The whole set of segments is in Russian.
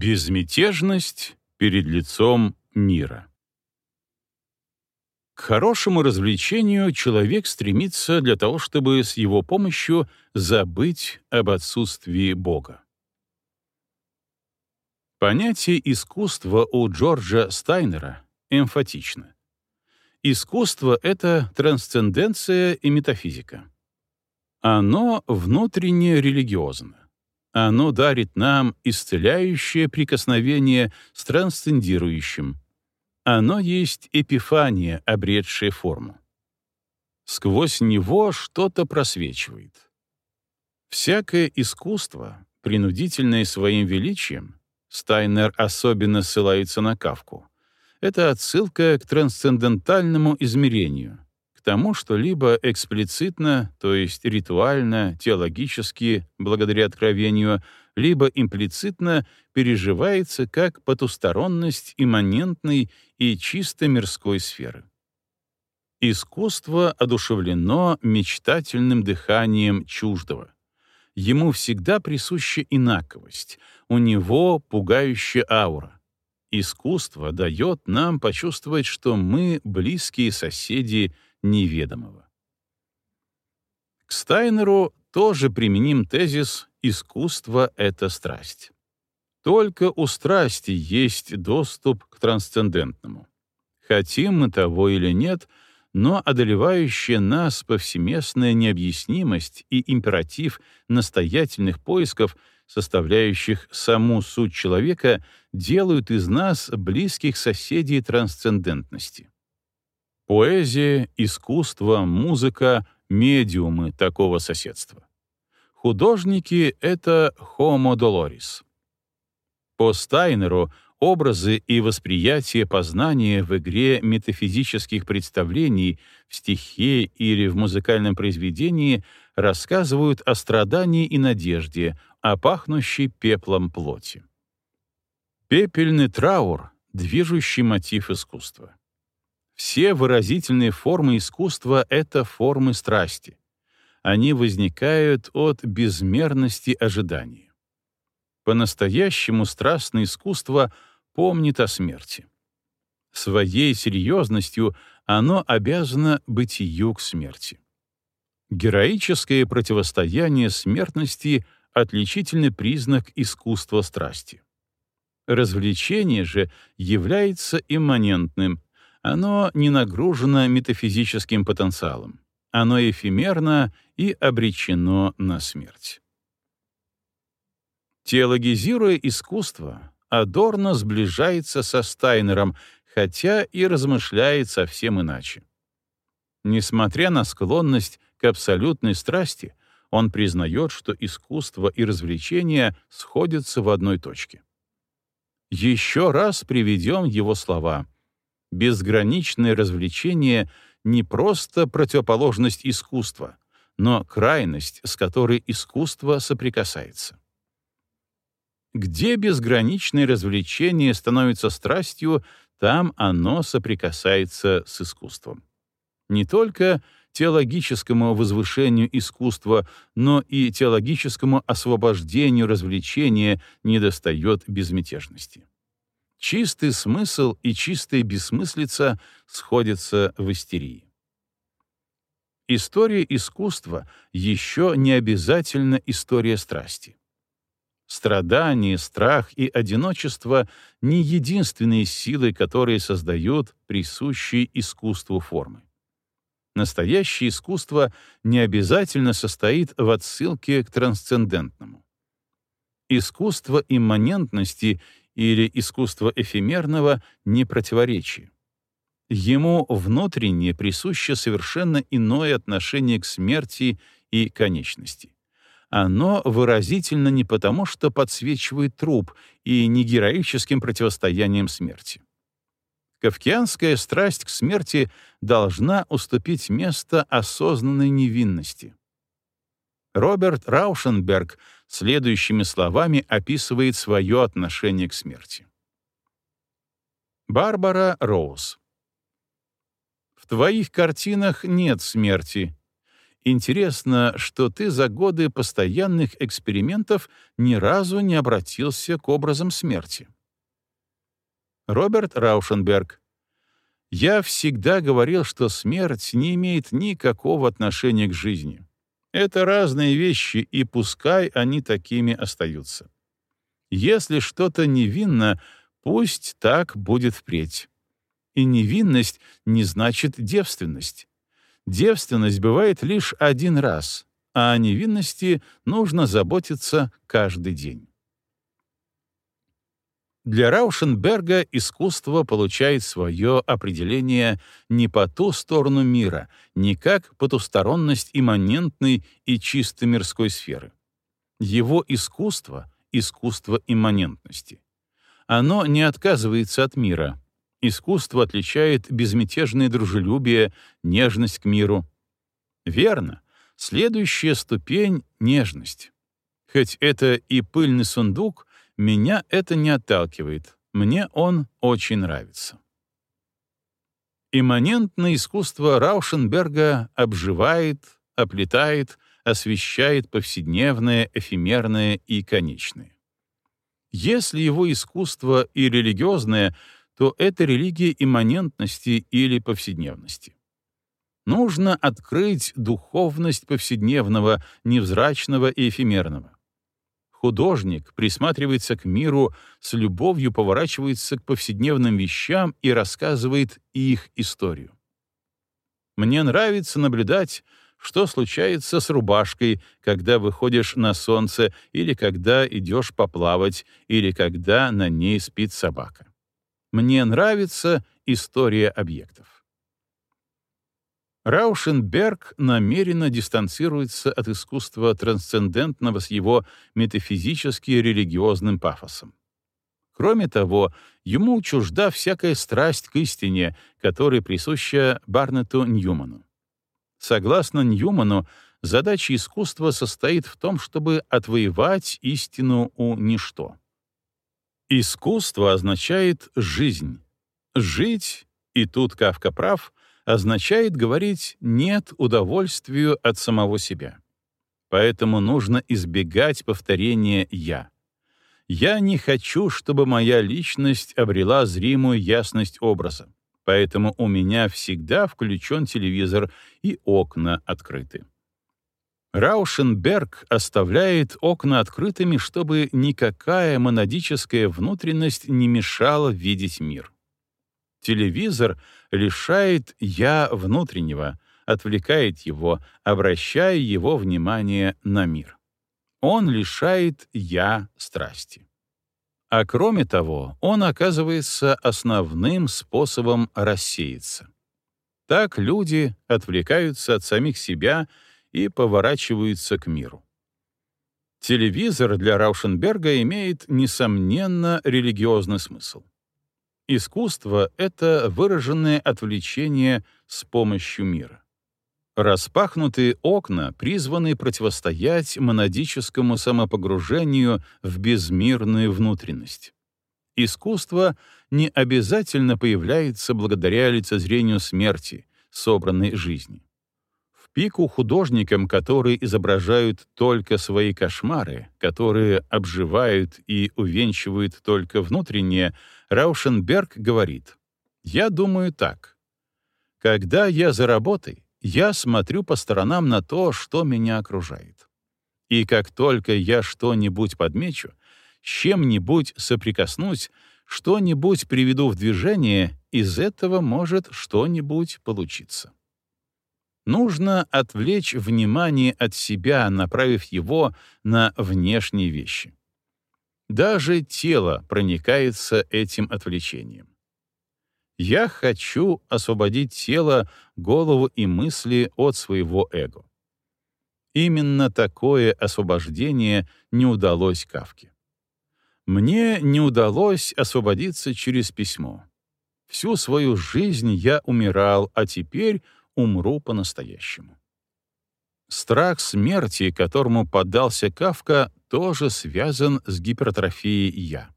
Безмятежность перед лицом мира. К хорошему развлечению человек стремится для того, чтобы с его помощью забыть об отсутствии Бога. Понятие искусства у Джорджа Стайнера эмфатично. Искусство — это трансценденция и метафизика. Оно внутренне религиозно. Оно дарит нам исцеляющее прикосновение с трансцендирующим. Оно есть эпифания, обретшая форму. Сквозь него что-то просвечивает. Всякое искусство, принудительное своим величием, Стайнер особенно ссылается на Кавку, это отсылка к трансцендентальному измерению, тому, что либо эксплицитно, то есть ритуально, теологически, благодаря откровению, либо имплицитно переживается как потусторонность имманентной и чисто мирской сферы. Искусство одушевлено мечтательным дыханием чуждого. Ему всегда присуща инаковость, у него пугающая аура. Искусство дает нам почувствовать, что мы близкие соседи неведомого. К Стайнеру тоже применим тезис «искусство — это страсть». Только у страсти есть доступ к трансцендентному. Хотим мы того или нет, но одолевающая нас повсеместная необъяснимость и императив настоятельных поисков, составляющих саму суть человека, делают из нас близких соседей трансцендентности. Поэзия, искусство, музыка — медиумы такого соседства. Художники — это homo doloris. По Стайнеру образы и восприятие познания в игре метафизических представлений в стихе или в музыкальном произведении рассказывают о страдании и надежде, о пахнущей пеплом плоти. Пепельный траур — движущий мотив искусства. Все выразительные формы искусства — это формы страсти. Они возникают от безмерности ожидания. По-настоящему страстное искусство помнит о смерти. Своей серьезностью оно обязано бытию к смерти. Героическое противостояние смертности — отличительный признак искусства страсти. Развлечение же является имманентным, оно не нагружено метафизическим потенциалом. Оно эфемерно и обречено на смерть. Теологизируя искусство, Адорно сближается со Стайнером, хотя и размышляет совсем иначе. Несмотря на склонность к абсолютной страсти, он признает, что искусство и развлечения сходятся в одной точке. Еще раз приведем его слова — безграничное развлечение не просто противоположность искусства, но крайность, с которой искусство соприкасается. Где безграничное развлечение становится страстью, там оно соприкасается с искусством. Не только теологическому возвышению искусства, но и теологическому освобождению развлечения недостает безмятежности. Чистый смысл и чистая бессмыслица сходятся в истерии. История искусства еще не обязательно история страсти. Страдание, страх и одиночество — не единственные силы, которые создают присущие искусству формы. Настоящее искусство не обязательно состоит в отсылке к трансцендентному. Искусство имманентности или искусство эфемерного не противоречие. Ему внутренне присуще совершенно иное отношение к смерти и конечности. Оно выразительно не потому, что подсвечивает труп и не героическим противостоянием смерти. Кавкианская страсть к смерти должна уступить место осознанной невинности. Роберт Раушенберг следующими словами описывает свое отношение к смерти. Барбара Роуз. В твоих картинах нет смерти, Интересно, что ты за годы постоянных экспериментов ни разу не обратился к образам смерти. Роберт Раушенберг. Я всегда говорил, что смерть не имеет никакого отношения к жизни. Это разные вещи, и пускай они такими остаются. Если что-то невинно, пусть так будет впредь. И невинность не значит девственность. Девственность бывает лишь один раз, а о невинности нужно заботиться каждый день. Для Раушенберга искусство получает свое определение не по ту сторону мира, не как потусторонность имманентной и чисто мирской сферы. Его искусство — искусство имманентности. Оно не отказывается от мира. Искусство отличает безмятежное дружелюбие, нежность к миру. Верно, следующая ступень — нежность. Хоть это и пыльный сундук, меня это не отталкивает, мне он очень нравится. Имманентное искусство Раушенберга обживает, оплетает, освещает повседневное, эфемерное и конечное. Если его искусство и религиозное, то это религия имманентности или повседневности. Нужно открыть духовность повседневного, невзрачного и эфемерного. Художник присматривается к миру, с любовью поворачивается к повседневным вещам и рассказывает их историю. Мне нравится наблюдать, что случается с рубашкой, когда выходишь на солнце, или когда идешь поплавать, или когда на ней спит собака. Мне нравится история объектов. Раушенберг намеренно дистанцируется от искусства трансцендентного с его метафизически-религиозным пафосом. Кроме того, ему чужда всякая страсть к истине, которая присуща Барнету Ньюману. Согласно Ньюману, задача искусства состоит в том, чтобы отвоевать истину у ничто. Искусство означает «жизнь». Жить, и тут Кавка прав, означает говорить «нет» удовольствию от самого себя. Поэтому нужно избегать повторения «я». Я не хочу, чтобы моя личность обрела зримую ясность образа, поэтому у меня всегда включен телевизор и окна открыты. Раушенберг оставляет окна открытыми, чтобы никакая монадическая внутренность не мешала видеть мир. Телевизор лишает «я» внутреннего, отвлекает его, обращая его внимание на мир. Он лишает «я» страсти. А кроме того, он оказывается основным способом рассеяться. Так люди отвлекаются от самих себя и поворачиваются к миру. Телевизор для Раушенберга имеет, несомненно, религиозный смысл. Искусство — это выраженное отвлечение с помощью мира. Распахнутые окна призваны противостоять монадическому самопогружению в безмирную внутренность. Искусство не обязательно появляется благодаря лицезрению смерти, собранной жизни. Пику художникам, которые изображают только свои кошмары, которые обживают и увенчивают только внутреннее — Раушенберг говорит, «Я думаю так. Когда я за работой, я смотрю по сторонам на то, что меня окружает. И как только я что-нибудь подмечу, с чем-нибудь соприкоснусь, что-нибудь приведу в движение, из этого может что-нибудь получиться. Нужно отвлечь внимание от себя, направив его на внешние вещи. Даже тело проникается этим отвлечением. Я хочу освободить тело, голову и мысли от своего эго. Именно такое освобождение не удалось Кавке. Мне не удалось освободиться через письмо. Всю свою жизнь я умирал, а теперь умру по-настоящему. Страх смерти, которому поддался Кавка, тоже связан с гипертрофией «я».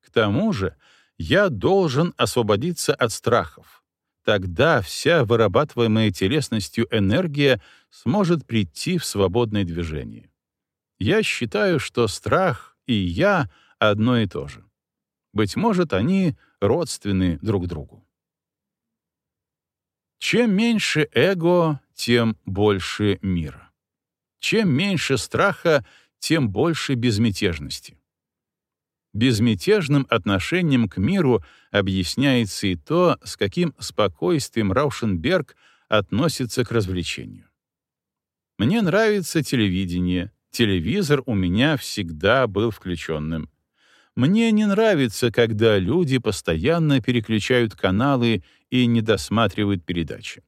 К тому же я должен освободиться от страхов. Тогда вся вырабатываемая телесностью энергия сможет прийти в свободное движение. Я считаю, что страх и я одно и то же. Быть может, они родственны друг другу. Чем меньше эго, тем больше мира. Чем меньше страха, тем больше безмятежности. Безмятежным отношением к миру объясняется и то, с каким спокойствием Раушенберг относится к развлечению. Мне нравится телевидение, телевизор у меня всегда был включенным. Мне не нравится, когда люди постоянно переключают каналы и не досматривают передачи.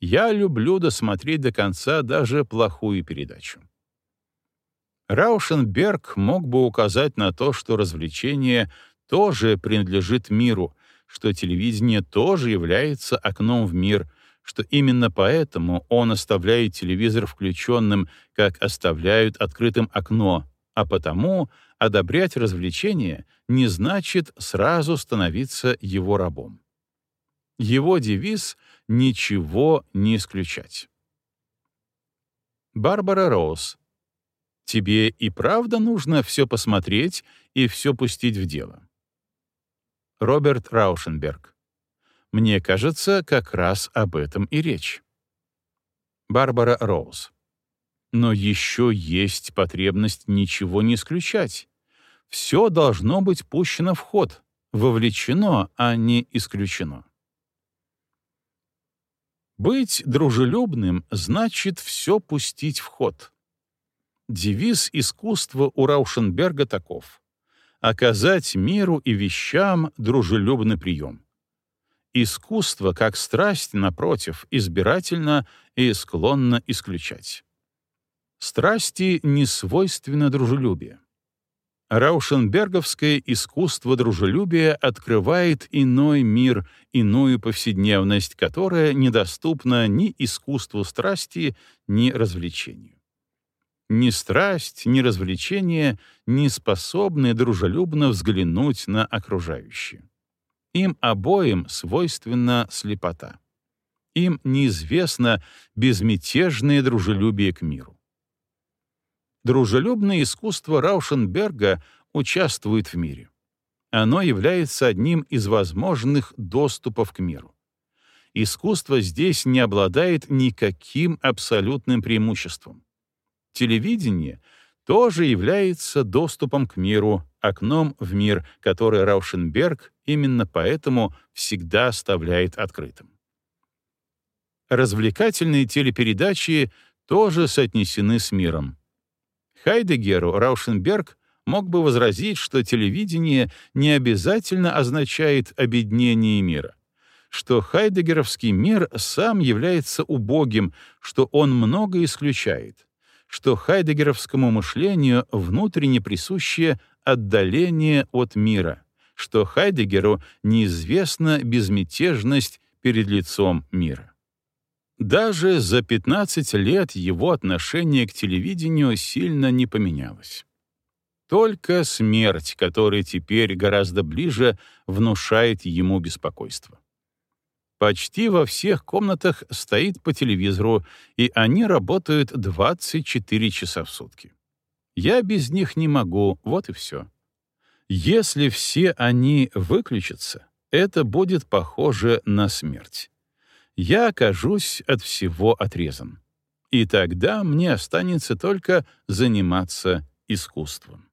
Я люблю досмотреть до конца даже плохую передачу. Раушенберг мог бы указать на то, что развлечение тоже принадлежит миру, что телевидение тоже является окном в мир, что именно поэтому он оставляет телевизор включенным, как оставляют открытым окно, а потому одобрять развлечение не значит сразу становиться его рабом. Его девиз — «Ничего не исключать». Барбара Роуз. Тебе и правда нужно все посмотреть и все пустить в дело. Роберт Раушенберг. Мне кажется, как раз об этом и речь. Барбара Роуз. Но еще есть потребность ничего не исключать. Все должно быть пущено в ход, вовлечено, а не исключено. Быть дружелюбным значит все пустить в ход. Девиз искусства у Раушенберга таков — оказать миру и вещам дружелюбный прием. Искусство, как страсть, напротив, избирательно и склонно исключать. Страсти не свойственно дружелюбие. Раушенберговское искусство дружелюбия открывает иной мир, иную повседневность, которая недоступна ни искусству страсти, ни развлечению. Ни страсть, ни развлечение не способны дружелюбно взглянуть на окружающее. Им обоим свойственна слепота. Им неизвестно безмятежное дружелюбие к миру. Дружелюбное искусство Раушенберга участвует в мире. Оно является одним из возможных доступов к миру. Искусство здесь не обладает никаким абсолютным преимуществом. Телевидение тоже является доступом к миру, окном в мир, который Раушенберг именно поэтому всегда оставляет открытым. Развлекательные телепередачи тоже соотнесены с миром, Хайдегеру Раушенберг мог бы возразить, что телевидение не обязательно означает обеднение мира, что хайдегеровский мир сам является убогим, что он много исключает, что хайдегеровскому мышлению внутренне присуще отдаление от мира, что Хайдегеру неизвестна безмятежность перед лицом мира. Даже за 15 лет его отношение к телевидению сильно не поменялось. Только смерть, которая теперь гораздо ближе, внушает ему беспокойство. Почти во всех комнатах стоит по телевизору, и они работают 24 часа в сутки. Я без них не могу, вот и все. Если все они выключатся, это будет похоже на смерть я окажусь от всего отрезан. И тогда мне останется только заниматься искусством.